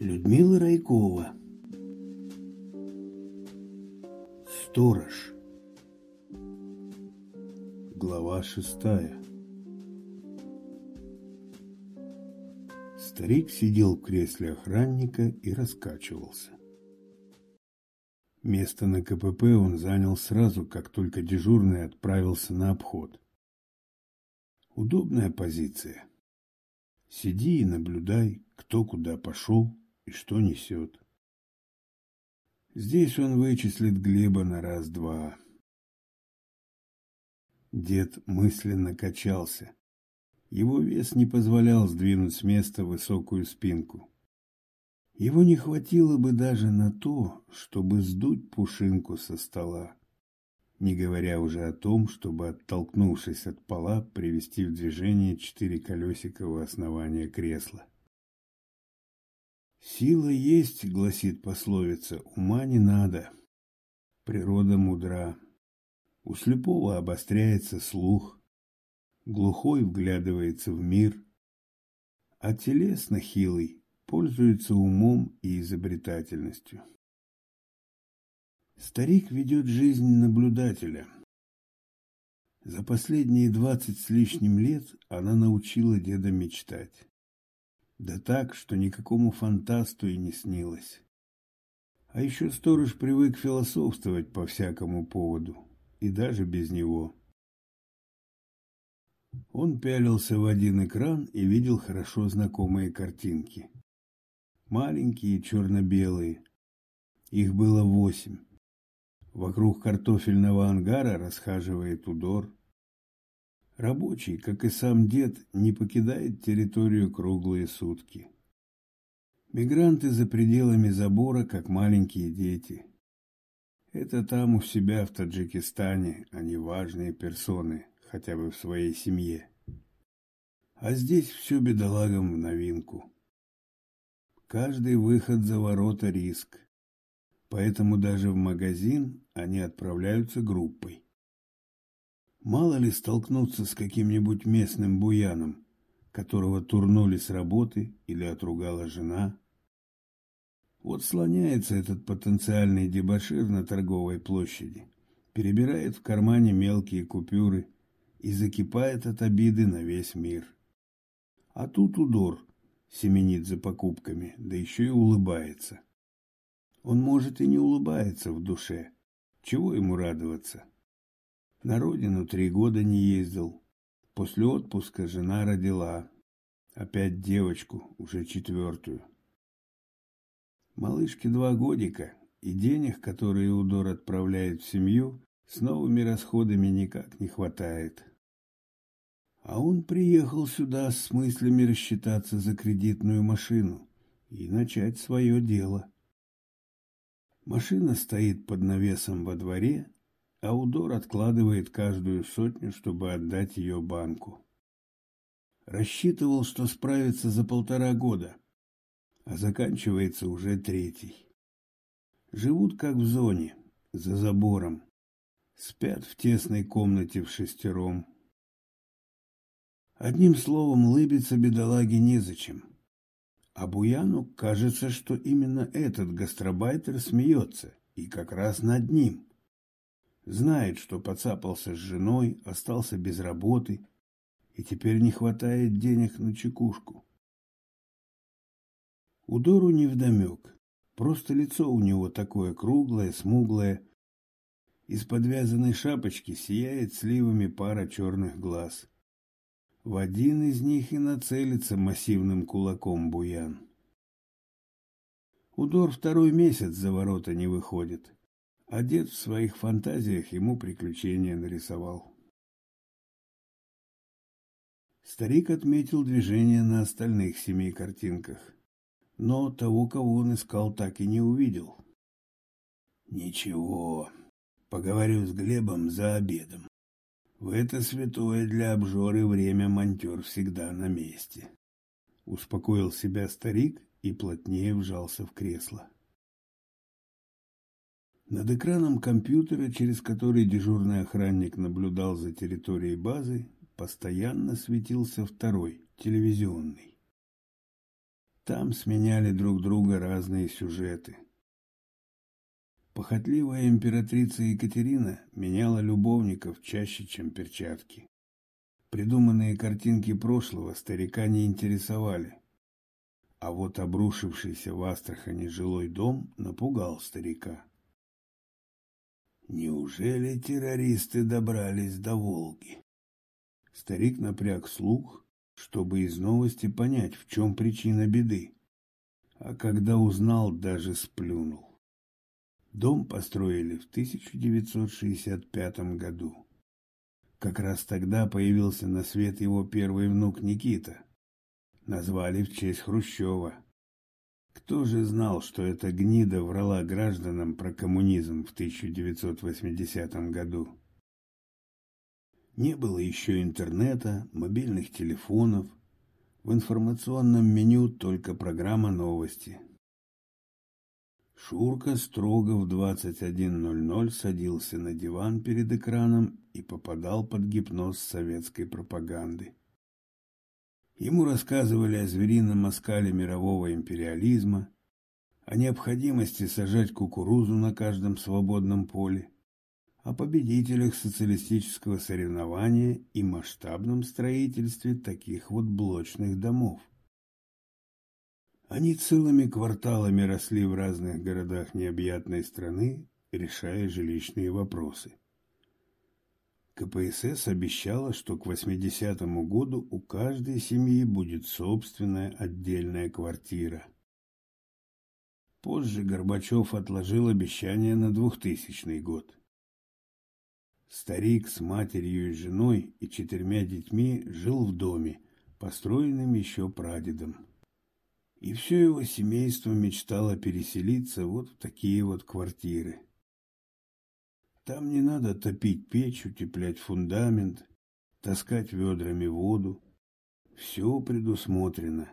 Людмила Райкова Сторож Глава шестая Старик сидел в кресле охранника и раскачивался. Место на КПП он занял сразу, как только дежурный отправился на обход. Удобная позиция. Сиди и наблюдай, кто куда пошел и что несет. Здесь он вычислит Глеба на раз-два. Дед мысленно качался. Его вес не позволял сдвинуть с места высокую спинку. Его не хватило бы даже на то, чтобы сдуть пушинку со стола, не говоря уже о том, чтобы, оттолкнувшись от пола, привести в движение четыре колесика у основания кресла. «Сила есть, — гласит пословица, — ума не надо. Природа мудра. У слепого обостряется слух, глухой вглядывается в мир, а телесно хилый пользуется умом и изобретательностью. Старик ведет жизнь наблюдателя. За последние двадцать с лишним лет она научила деда мечтать. Да так, что никакому фантасту и не снилось. А еще сторож привык философствовать по всякому поводу, и даже без него. Он пялился в один экран и видел хорошо знакомые картинки. Маленькие, черно-белые. Их было восемь. Вокруг картофельного ангара расхаживает удор. Рабочий, как и сам дед, не покидает территорию круглые сутки. Мигранты за пределами забора, как маленькие дети. Это там у себя в Таджикистане они важные персоны, хотя бы в своей семье. А здесь все бедолагам в новинку. Каждый выход за ворота риск. Поэтому даже в магазин они отправляются группой. Мало ли столкнуться с каким-нибудь местным буяном, которого турнули с работы или отругала жена. Вот слоняется этот потенциальный дебошир на торговой площади, перебирает в кармане мелкие купюры и закипает от обиды на весь мир. А тут удор семенит за покупками, да еще и улыбается. Он, может, и не улыбается в душе. Чего ему радоваться? На родину три года не ездил. После отпуска жена родила. Опять девочку, уже четвертую. Малышке два годика, и денег, которые Удор отправляет в семью, с новыми расходами никак не хватает. А он приехал сюда с мыслями рассчитаться за кредитную машину и начать свое дело. Машина стоит под навесом во дворе, Аудор откладывает каждую сотню, чтобы отдать ее банку. Рассчитывал, что справится за полтора года, а заканчивается уже третий. Живут как в зоне, за забором. Спят в тесной комнате в шестером. Одним словом, лыбиться бедолаге незачем. А Буяну кажется, что именно этот гастробайтер смеется, и как раз над ним. Знает, что поцапался с женой, остался без работы, и теперь не хватает денег на чекушку. Удору невдомек. Просто лицо у него такое круглое, смуглое. Из подвязанной шапочки сияет сливами пара черных глаз. В один из них и нацелится массивным кулаком буян. Удор второй месяц за ворота не выходит а дед в своих фантазиях ему приключения нарисовал. Старик отметил движение на остальных семи картинках, но того, кого он искал, так и не увидел. Ничего, поговорю с Глебом за обедом. В это святое для обжоры время монтер всегда на месте. Успокоил себя старик и плотнее вжался в кресло. Над экраном компьютера, через который дежурный охранник наблюдал за территорией базы, постоянно светился второй, телевизионный. Там сменяли друг друга разные сюжеты. Похотливая императрица Екатерина меняла любовников чаще, чем перчатки. Придуманные картинки прошлого старика не интересовали. А вот обрушившийся в Астрахани жилой дом напугал старика. Неужели террористы добрались до Волги? Старик напряг слух, чтобы из новости понять, в чем причина беды. А когда узнал, даже сплюнул. Дом построили в 1965 году. Как раз тогда появился на свет его первый внук Никита. Назвали в честь Хрущева. Кто же знал, что эта гнида врала гражданам про коммунизм в 1980 году? Не было еще интернета, мобильных телефонов. В информационном меню только программа новости. Шурка строго в 21.00 садился на диван перед экраном и попадал под гипноз советской пропаганды. Ему рассказывали о зверином оскале мирового империализма, о необходимости сажать кукурузу на каждом свободном поле, о победителях социалистического соревнования и масштабном строительстве таких вот блочных домов. Они целыми кварталами росли в разных городах необъятной страны, решая жилищные вопросы. КПСС обещала, что к 80-му году у каждой семьи будет собственная отдельная квартира. Позже Горбачев отложил обещание на 2000 год. Старик с матерью и женой и четырьмя детьми жил в доме, построенном еще прадедом. И все его семейство мечтало переселиться вот в такие вот квартиры. Там не надо топить печь, утеплять фундамент, таскать ведрами воду. Все предусмотрено.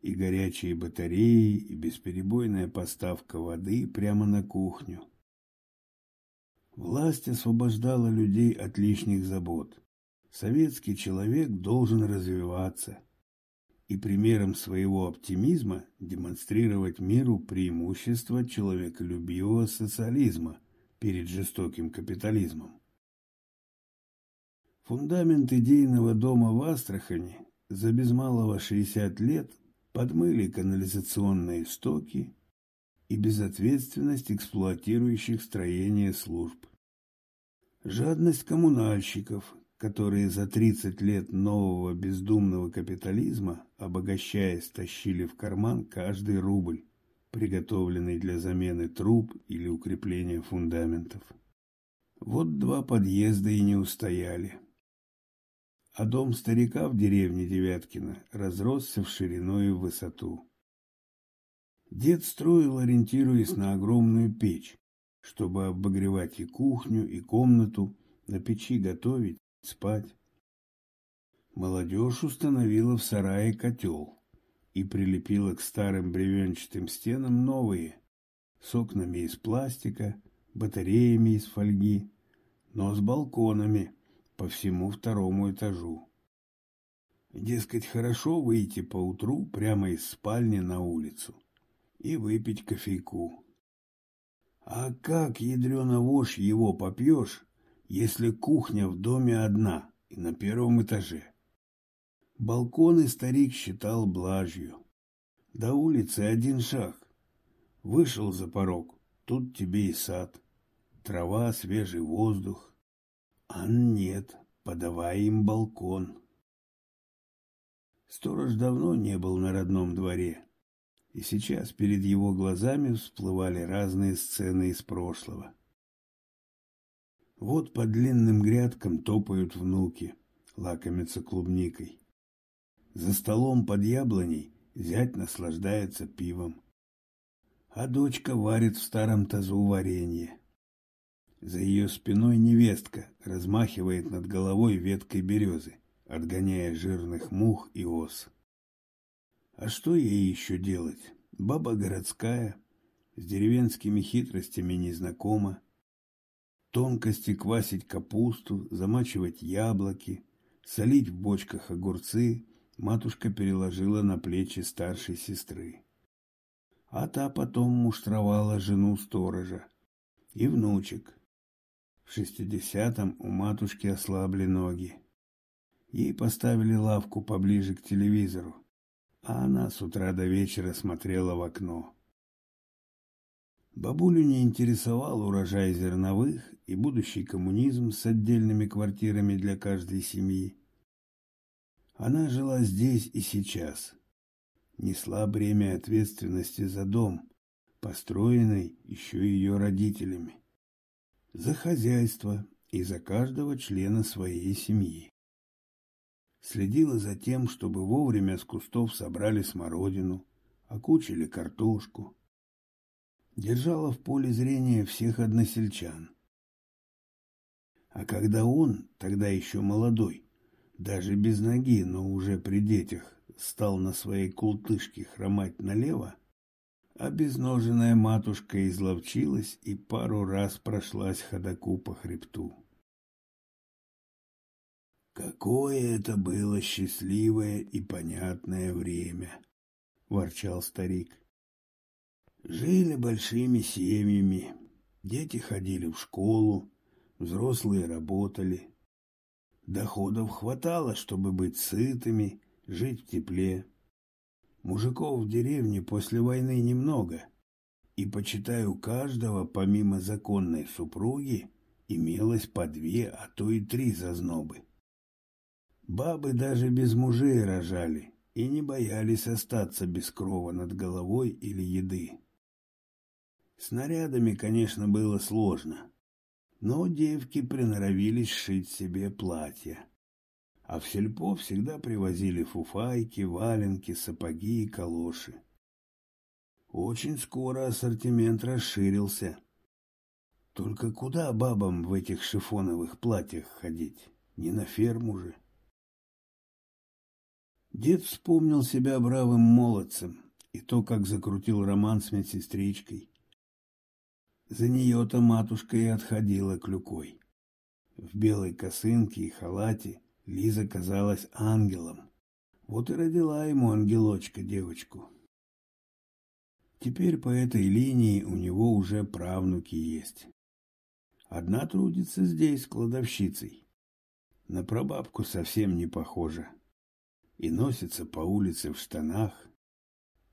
И горячие батареи, и бесперебойная поставка воды прямо на кухню. Власть освобождала людей от лишних забот. Советский человек должен развиваться – и примером своего оптимизма демонстрировать миру преимущество человеколюбивого социализма перед жестоким капитализмом. Фундамент идейного дома в Астрахани за без малого 60 лет подмыли канализационные стоки и безответственность эксплуатирующих строение служб. Жадность коммунальщиков, которые за 30 лет нового бездумного капитализма, обогащаясь, тащили в карман каждый рубль, приготовленный для замены труб или укрепления фундаментов. Вот два подъезда и не устояли. А дом старика в деревне Девяткино разросся в ширину и в высоту. Дед строил, ориентируясь на огромную печь, чтобы обогревать и кухню, и комнату, на печи готовить, спать. Молодежь установила в сарае котел и прилепила к старым бревенчатым стенам новые, с окнами из пластика, батареями из фольги, но с балконами по всему второму этажу. Дескать, хорошо выйти поутру прямо из спальни на улицу и выпить кофейку. А как, ядрена вошь, его попьешь, если кухня в доме одна и на первом этаже. Балконы старик считал блажью. До улицы один шаг. Вышел за порог, тут тебе и сад. Трава, свежий воздух. А нет, подавай им балкон. Сторож давно не был на родном дворе, и сейчас перед его глазами всплывали разные сцены из прошлого. Вот по длинным грядкам топают внуки, лакомятся клубникой. За столом под яблоней зять наслаждается пивом. А дочка варит в старом тазу варенье. За ее спиной невестка размахивает над головой веткой березы, отгоняя жирных мух и ос. А что ей еще делать? Баба городская, с деревенскими хитростями не знакома. Тонкости квасить капусту, замачивать яблоки, солить в бочках огурцы, матушка переложила на плечи старшей сестры. А та потом муштровала жену сторожа и внучек. В шестидесятом у матушки ослабли ноги. Ей поставили лавку поближе к телевизору, а она с утра до вечера смотрела в окно. Бабулю не интересовал урожай зерновых и будущий коммунизм с отдельными квартирами для каждой семьи. Она жила здесь и сейчас, несла бремя ответственности за дом, построенный еще ее родителями, за хозяйство и за каждого члена своей семьи. Следила за тем, чтобы вовремя с кустов собрали смородину, окучили картошку. Держала в поле зрения всех односельчан. А когда он, тогда еще молодой, даже без ноги, но уже при детях, стал на своей култышке хромать налево, обезноженная матушка изловчилась и пару раз прошлась ходаку по хребту. Какое это было счастливое и понятное время, ворчал старик. Жили большими семьями, дети ходили в школу, взрослые работали. Доходов хватало, чтобы быть сытыми, жить в тепле. Мужиков в деревне после войны немного, и, почитай, у каждого, помимо законной супруги, имелось по две, а то и три зазнобы. Бабы даже без мужей рожали и не боялись остаться без крова над головой или еды. Снарядами, конечно, было сложно, но девки приноровились шить себе платья. А в сельпо всегда привозили фуфайки, валенки, сапоги и калоши. Очень скоро ассортимент расширился. Только куда бабам в этих шифоновых платьях ходить? Не на ферму же. Дед вспомнил себя бравым молодцем и то, как закрутил роман с медсестричкой. За нее-то матушка и отходила клюкой. В белой косынке и халате Лиза казалась ангелом. Вот и родила ему ангелочка девочку. Теперь по этой линии у него уже правнуки есть. Одна трудится здесь кладовщицей. На прабабку совсем не похожа. И носится по улице в штанах.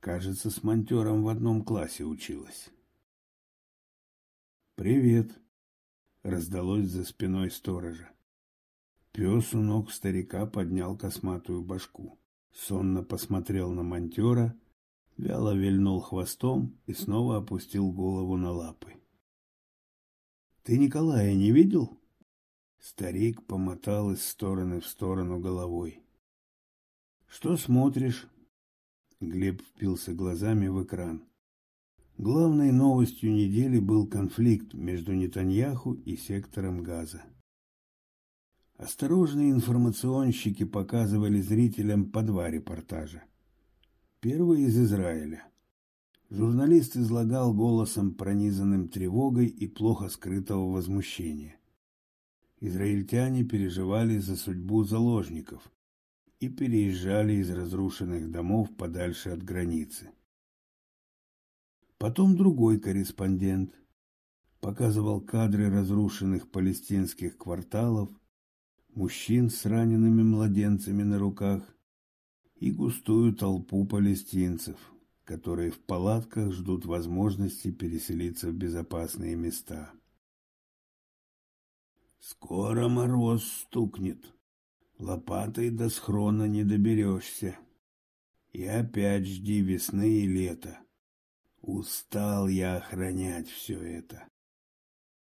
Кажется, с монтером в одном классе училась. «Привет!» — раздалось за спиной сторожа. Пес у ног старика поднял косматую башку, сонно посмотрел на монтера, вяло вильнул хвостом и снова опустил голову на лапы. «Ты Николая не видел?» Старик помотал из стороны в сторону головой. «Что смотришь?» Глеб впился глазами в экран. Главной новостью недели был конфликт между Нетаньяху и сектором газа. Осторожные информационщики показывали зрителям по два репортажа. Первый из Израиля. Журналист излагал голосом, пронизанным тревогой и плохо скрытого возмущения. Израильтяне переживали за судьбу заложников и переезжали из разрушенных домов подальше от границы. Потом другой корреспондент показывал кадры разрушенных палестинских кварталов, мужчин с ранеными младенцами на руках и густую толпу палестинцев, которые в палатках ждут возможности переселиться в безопасные места. Скоро мороз стукнет, лопатой до схрона не доберешься. И опять жди весны и лета. Устал я охранять все это.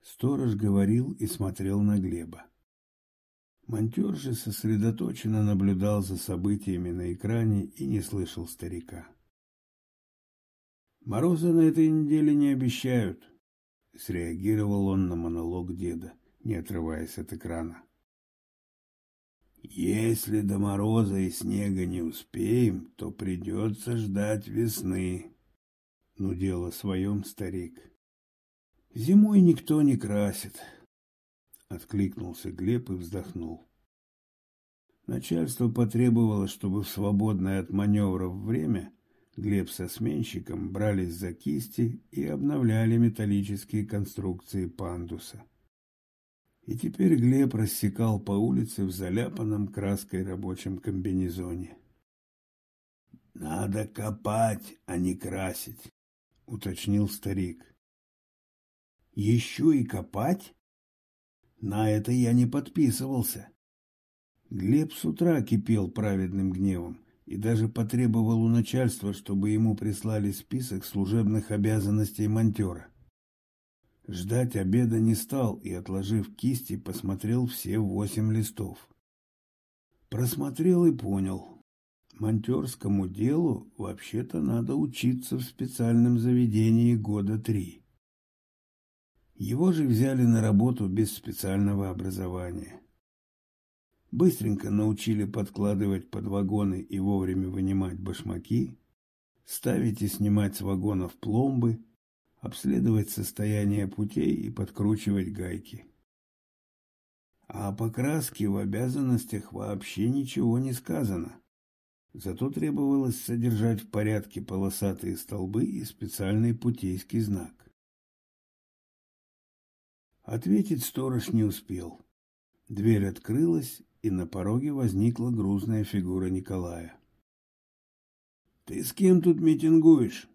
Сторож говорил и смотрел на Глеба. Монтер же сосредоточенно наблюдал за событиями на экране и не слышал старика. «Мороза на этой неделе не обещают», — среагировал он на монолог деда, не отрываясь от экрана. «Если до мороза и снега не успеем, то придется ждать весны», ну дело своем старик. Зимой никто не красит. Откликнулся Глеб и вздохнул. Начальство потребовало, чтобы в свободное от маневров время Глеб со сменщиком брались за кисти и обновляли металлические конструкции пандуса. И теперь Глеб рассекал по улице в заляпанном краской рабочем комбинезоне. «Надо копать, а не красить», — уточнил старик. «Еще и копать?» На это я не подписывался. Глеб с утра кипел праведным гневом и даже потребовал у начальства, чтобы ему прислали список служебных обязанностей монтера. Ждать обеда не стал и, отложив кисти, посмотрел все восемь листов. Просмотрел и понял. Монтерскому делу вообще-то надо учиться в специальном заведении года три. Его же взяли на работу без специального образования. Быстренько научили подкладывать под вагоны и вовремя вынимать башмаки, ставить и снимать с вагонов пломбы, обследовать состояние путей и подкручивать гайки. А о покраске в обязанностях вообще ничего не сказано. Зато требовалось содержать в порядке полосатые столбы и специальный путейский знак. Ответить сторож не успел. Дверь открылась, и на пороге возникла грузная фигура Николая. «Ты с кем тут митингуешь?»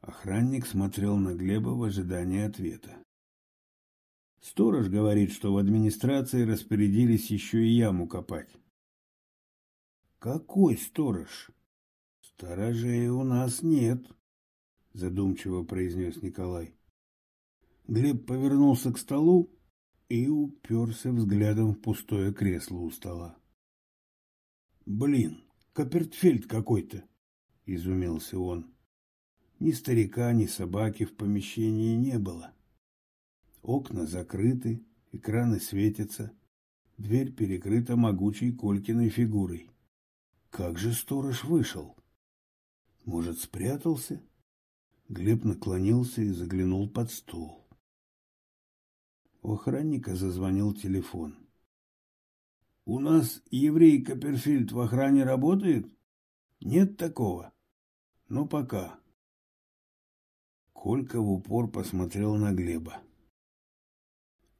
Охранник смотрел на Глеба в ожидании ответа. Сторож говорит, что в администрации распорядились еще и яму копать. Какой сторож? Сторожей у нас нет, задумчиво произнес Николай. Глеб повернулся к столу и уперся взглядом в пустое кресло у стола. «Блин, Копертфельд какой-то!» — изумился он. Ни старика, ни собаки в помещении не было. Окна закрыты, экраны светятся, дверь перекрыта могучей Колькиной фигурой. Как же сторож вышел? Может, спрятался? Глеб наклонился и заглянул под стол. У охранника зазвонил телефон. «У нас еврей Копперфильд в охране работает? Нет такого? Ну, пока». Колька в упор посмотрел на Глеба.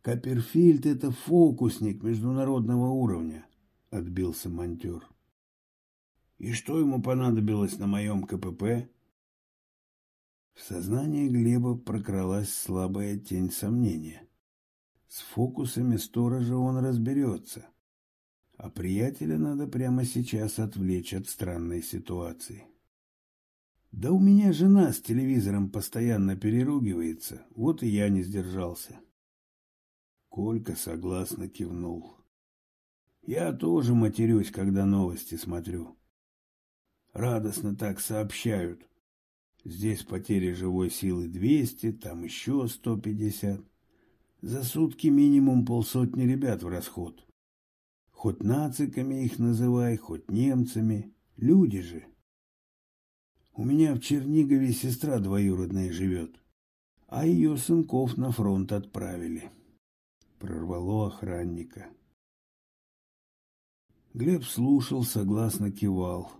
«Копперфильд — это фокусник международного уровня», — отбился монтер. «И что ему понадобилось на моем КПП?» В сознании Глеба прокралась слабая тень сомнения. С фокусами сторожа он разберется. А приятеля надо прямо сейчас отвлечь от странной ситуации. Да у меня жена с телевизором постоянно переругивается, вот и я не сдержался. Колька согласно кивнул. Я тоже матерюсь, когда новости смотрю. Радостно так сообщают. Здесь потери живой силы 200, там еще 150. За сутки минимум полсотни ребят в расход. Хоть нациками их называй, хоть немцами. Люди же. У меня в Чернигове сестра двоюродная живет, а ее сынков на фронт отправили. Прорвало охранника. Глеб слушал, согласно кивал.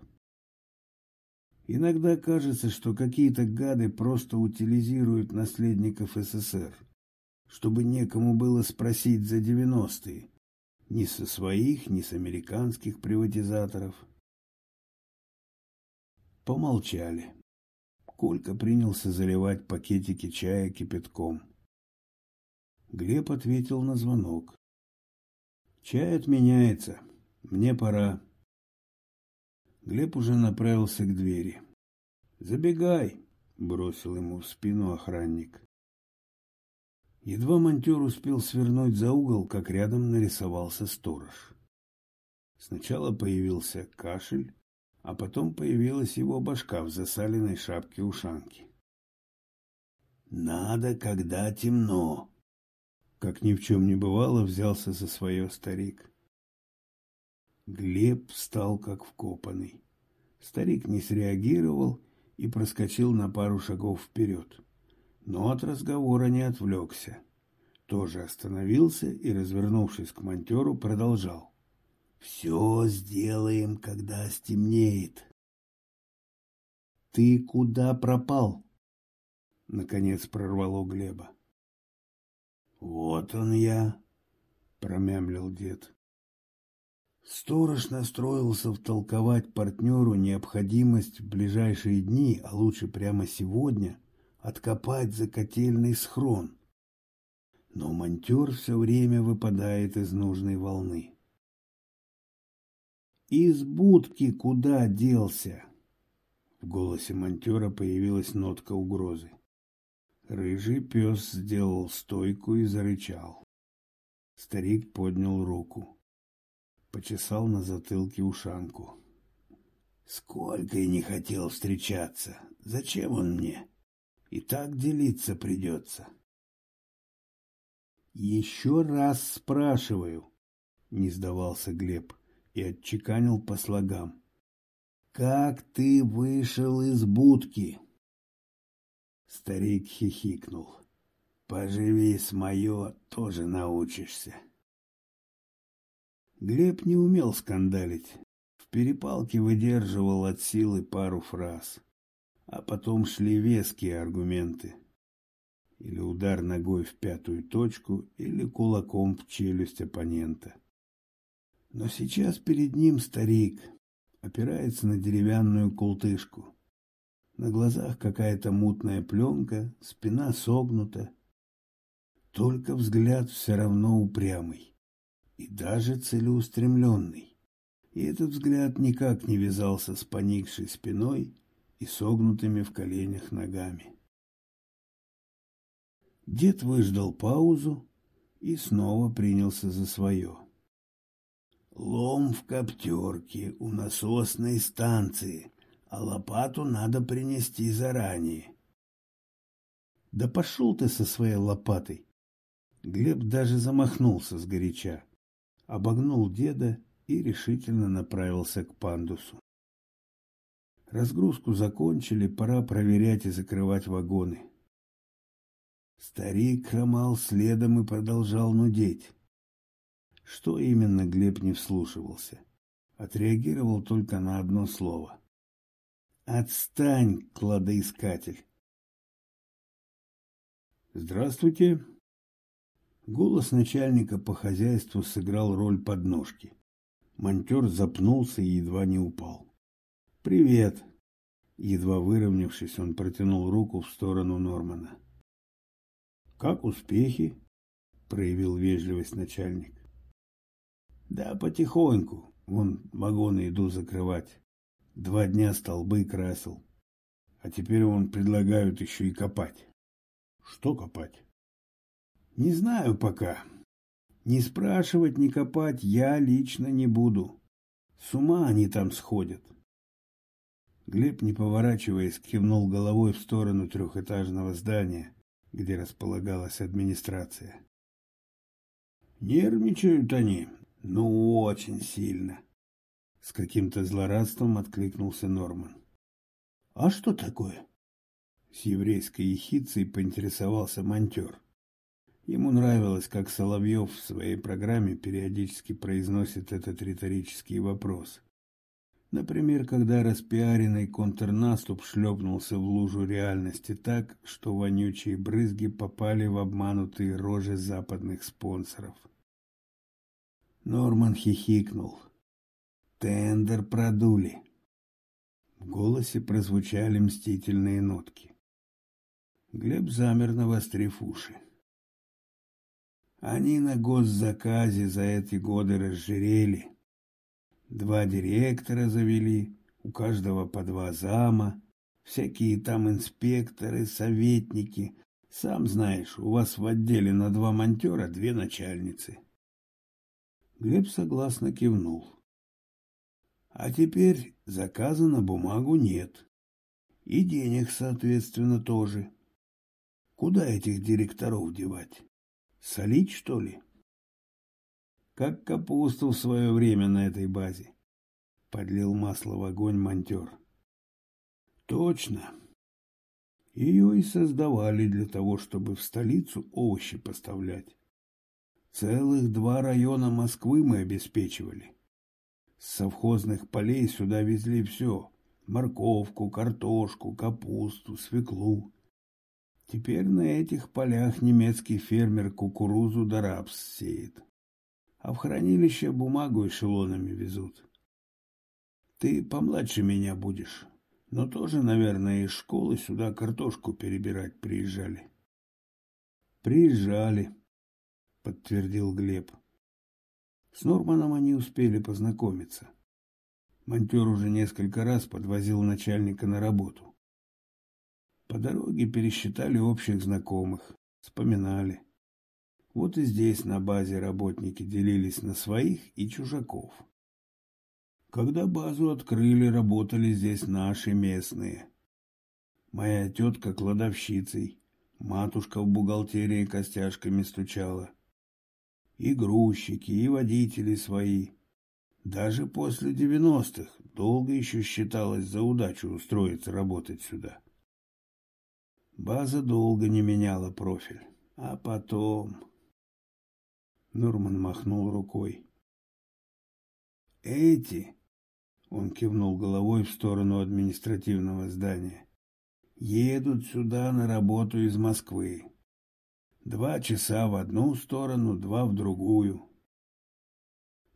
Иногда кажется, что какие-то гады просто утилизируют наследников СССР чтобы некому было спросить за девяностые, ни со своих, ни с американских приватизаторов. Помолчали. Колька принялся заливать пакетики чая кипятком. Глеб ответил на звонок. «Чай отменяется. Мне пора». Глеб уже направился к двери. «Забегай!» — бросил ему в спину охранник. Едва монтер успел свернуть за угол, как рядом нарисовался сторож. Сначала появился кашель, а потом появилась его башка в засаленной шапке-ушанке. «Надо, когда темно!» Как ни в чем не бывало, взялся за свое старик. Глеб встал как вкопанный. Старик не среагировал и проскочил на пару шагов вперед но от разговора не отвлекся. Тоже остановился и, развернувшись к монтеру, продолжал. Все сделаем, когда стемнеет. Ты куда пропал? Наконец прорвало Глеба. Вот он я, промямлил дед. Сторож настроился втолковать партнеру необходимость в ближайшие дни, а лучше прямо сегодня, откопать закотельный схрон. Но монтер все время выпадает из нужной волны. «Из будки куда делся?» В голосе монтера появилась нотка угрозы. Рыжий пес сделал стойку и зарычал. Старик поднял руку. Почесал на затылке ушанку. Сколько и не хотел встречаться. Зачем он мне? И так делиться придется. Еще раз спрашиваю, не сдавался Глеб и отчеканил по слогам. Как ты вышел из будки? Старик хихикнул. Поживи с мое, тоже научишься. Глеб не умел скандалить. В перепалке выдерживал от силы пару фраз. А потом шли веские аргументы. Или удар ногой в пятую точку, или кулаком в челюсть оппонента. Но сейчас перед ним старик опирается на деревянную култышку. На глазах какая-то мутная пленка, спина согнута. Только взгляд все равно упрямый и даже целеустремленный. И этот взгляд никак не вязался с поникшей спиной и согнутыми в коленях ногами. Дед выждал паузу и снова принялся за свое. Лом в коптерке у насосной станции, а лопату надо принести заранее. Да пошел ты со своей лопатой. Глеб даже замахнулся с горяча, обогнул деда и решительно направился к пандусу. Разгрузку закончили, пора проверять и закрывать вагоны. Старик хромал следом и продолжал нудеть. Что именно Глеб не вслушивался. Отреагировал только на одно слово. «Отстань, кладоискатель!» «Здравствуйте!» Голос начальника по хозяйству сыграл роль подножки. Монтер запнулся и едва не упал. «Привет!» Едва выровнявшись, он протянул руку в сторону Нормана. «Как успехи?» — проявил вежливость начальник. Да, потихоньку. Вон вагоны иду закрывать. Два дня столбы красил. А теперь вон предлагают еще и копать. Что копать? Не знаю пока. Не спрашивать, не копать я лично не буду. С ума они там сходят. Глеб, не поворачиваясь, кивнул головой в сторону трехэтажного здания, где располагалась администрация. Нервничают они, ну, очень сильно. С каким-то злорадством откликнулся Норман. А что такое? С еврейской ехицей поинтересовался монтер. Ему нравилось, как Соловьев в своей программе периодически произносит этот риторический вопрос. Например, когда распиаренный контрнаступ шлепнулся в лужу реальности так, что вонючие брызги попали в обманутые рожи западных спонсоров. Норман хихикнул. Тендер продули. В голосе прозвучали мстительные нотки. Глеб замер, навострив уши. Они на госзаказе за эти годы разжирели. Два директора завели, у каждого по два зама, всякие там инспекторы, советники. Сам знаешь, у вас в отделе на два монтера две начальницы. Глеб согласно кивнул. А теперь заказа на бумагу нет. И денег, соответственно, тоже. Куда этих директоров девать? Солить, что ли? Как капусту в свое время на этой базе. Подлил масло в огонь монтер. Точно. Ее и создавали для того, чтобы в столицу овощи поставлять. Целых два района Москвы мы обеспечивали. С совхозных полей сюда везли все. Морковку, картошку, капусту, свеклу. Теперь на этих полях немецкий фермер кукурузу да рапс сеет. А в хранилище бумагу эшелонами везут. Ты помладше меня будешь, но тоже, наверное, из школы сюда картошку перебирать приезжали. Приезжали, подтвердил Глеб. С Норманом они успели познакомиться. Монтер уже несколько раз подвозил начальника на работу. По дороге пересчитали общих знакомых, вспоминали. Вот и здесь на базе работники делились на своих и чужаков. Когда базу открыли, работали здесь наши местные. Моя тетка кладовщицей, матушка в бухгалтерии костяшками стучала. И грузчики, и водители свои. Даже после девяностых долго еще считалось за удачу устроиться работать сюда. База долго не меняла профиль. А потом... Нурман махнул рукой. Эти, он кивнул головой в сторону административного здания, едут сюда на работу из Москвы. Два часа в одну сторону, два в другую.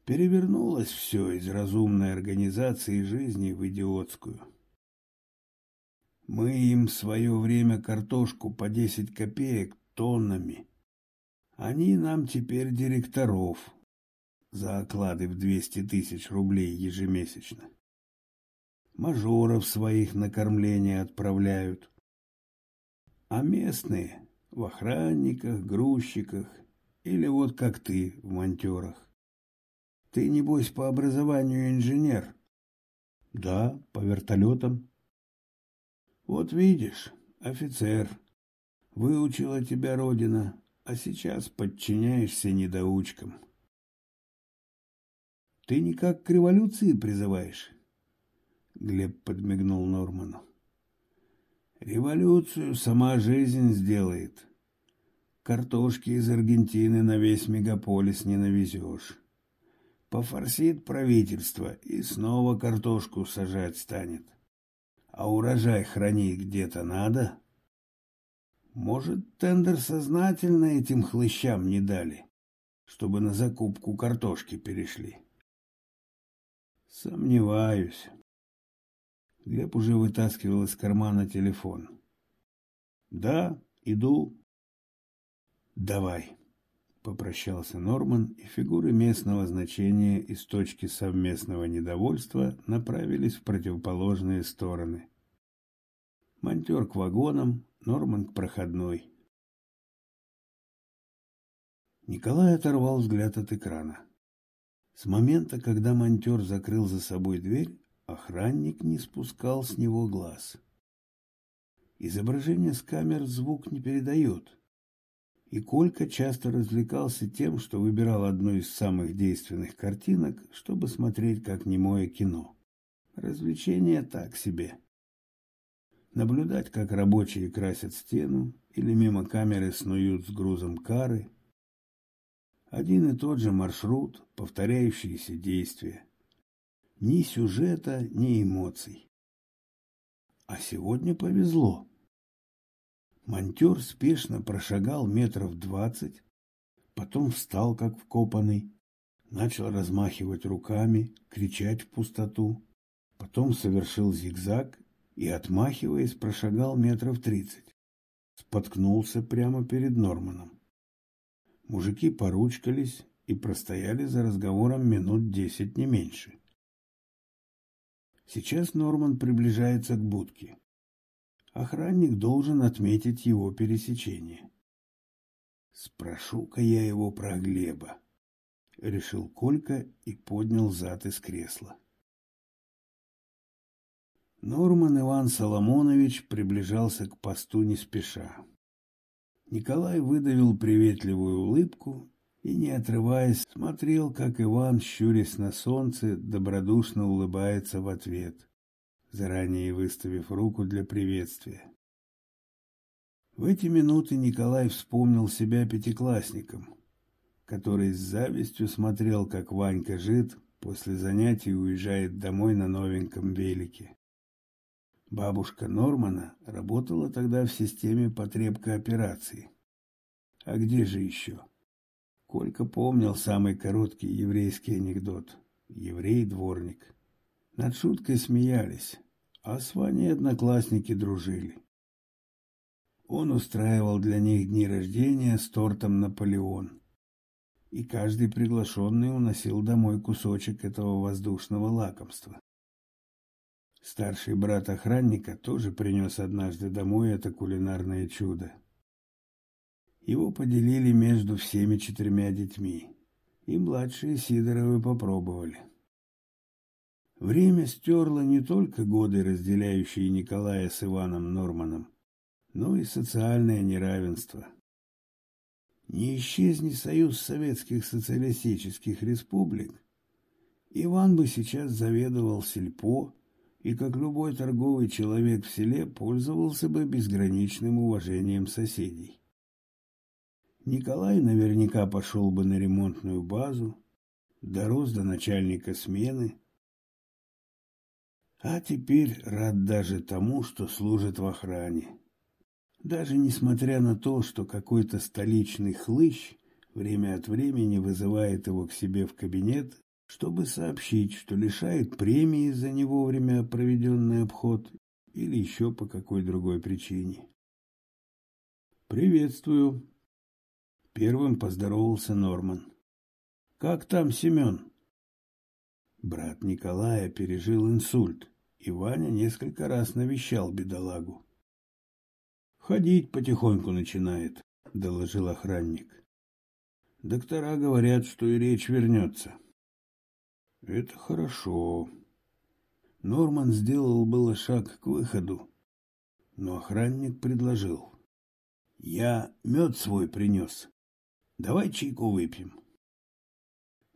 Перевернулось все из разумной организации жизни в идиотскую. Мы им в свое время картошку по десять копеек тоннами. Они нам теперь директоров за оклады в двести тысяч рублей ежемесячно. Мажоров своих на кормление отправляют. А местные в охранниках, грузчиках или вот как ты в монтерах. Ты, небось, по образованию инженер? Да, по вертолетам. Вот видишь, офицер, выучила тебя родина, а сейчас подчиняешься недоучкам. Ты никак к революции призываешь? Глеб подмигнул Норману. Революцию сама жизнь сделает. Картошки из Аргентины на весь мегаполис не навезешь. Пофорсит правительство и снова картошку сажать станет. — а урожай хранить где-то надо? Может, тендер сознательно этим хлыщам не дали, чтобы на закупку картошки перешли? Сомневаюсь. Глеб уже вытаскивал из кармана телефон. Да, иду. Давай. Попрощался Норман, и фигуры местного значения из точки совместного недовольства направились в противоположные стороны. Монтер к вагонам, Норман к проходной. Николай оторвал взгляд от экрана. С момента, когда монтер закрыл за собой дверь, охранник не спускал с него глаз. Изображение с камер звук не передает — и Колька часто развлекался тем, что выбирал одну из самых действенных картинок, чтобы смотреть как немое кино. Развлечение так себе. Наблюдать, как рабочие красят стену или мимо камеры снуют с грузом кары. Один и тот же маршрут, повторяющиеся действия. Ни сюжета, ни эмоций. А сегодня повезло. Монтер спешно прошагал метров двадцать, потом встал, как вкопанный, начал размахивать руками, кричать в пустоту, потом совершил зигзаг и, отмахиваясь, прошагал метров тридцать. Споткнулся прямо перед Норманом. Мужики поручкались и простояли за разговором минут десять, не меньше. Сейчас Норман приближается к будке. Охранник должен отметить его пересечение. «Спрошу-ка я его про Глеба», — решил Колька и поднял зад из кресла. Норман Иван Соломонович приближался к посту не спеша. Николай выдавил приветливую улыбку и, не отрываясь, смотрел, как Иван, щурясь на солнце, добродушно улыбается в ответ заранее выставив руку для приветствия. В эти минуты Николай вспомнил себя пятиклассником, который с завистью смотрел, как Ванька Жид После занятий уезжает домой на новеньком велике. Бабушка Нормана работала тогда в системе потребкооперации. А где же еще? Колька помнил самый короткий еврейский анекдот. Еврей-дворник. Над шуткой смеялись, а с Ваней одноклассники дружили. Он устраивал для них дни рождения с тортом «Наполеон». И каждый приглашенный уносил домой кусочек этого воздушного лакомства. Старший брат охранника тоже принес однажды домой это кулинарное чудо. Его поделили между всеми четырьмя детьми, и младшие Сидоровы попробовали. Время стерло не только годы, разделяющие Николая с Иваном Норманом, но и социальное неравенство. Не исчезни Союз Советских Социалистических Республик, Иван бы сейчас заведовал сельпо и, как любой торговый человек в селе, пользовался бы безграничным уважением соседей. Николай наверняка пошел бы на ремонтную базу, дорос до начальника смены, а теперь рад даже тому, что служит в охране. Даже несмотря на то, что какой-то столичный хлыщ время от времени вызывает его к себе в кабинет, чтобы сообщить, что лишает премии за не вовремя проведенный обход или еще по какой другой причине. «Приветствую!» Первым поздоровался Норман. «Как там Семен?» Брат Николая пережил инсульт, и Ваня несколько раз навещал бедолагу. Ходить потихоньку начинает, доложил охранник. Доктора говорят, что и речь вернется. Это хорошо. Норман сделал было шаг к выходу, но охранник предложил. Я мед свой принес. Давай чайку выпьем.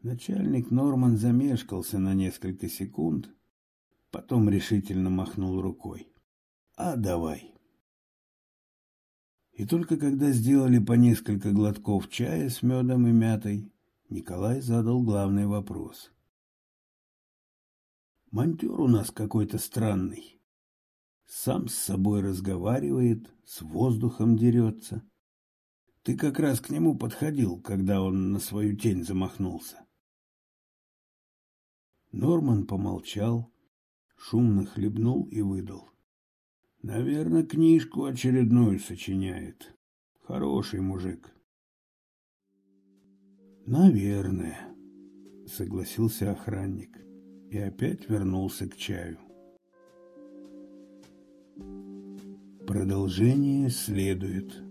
Начальник Норман замешкался на несколько секунд, потом решительно махнул рукой. А давай. И только когда сделали по несколько глотков чая с медом и мятой, Николай задал главный вопрос. «Монтер у нас какой-то странный. Сам с собой разговаривает, с воздухом дерется. Ты как раз к нему подходил, когда он на свою тень замахнулся». Норман помолчал, шумно хлебнул и выдал. Наверное, книжку очередную сочиняет. Хороший мужик. Наверное, согласился охранник и опять вернулся к чаю. Продолжение следует.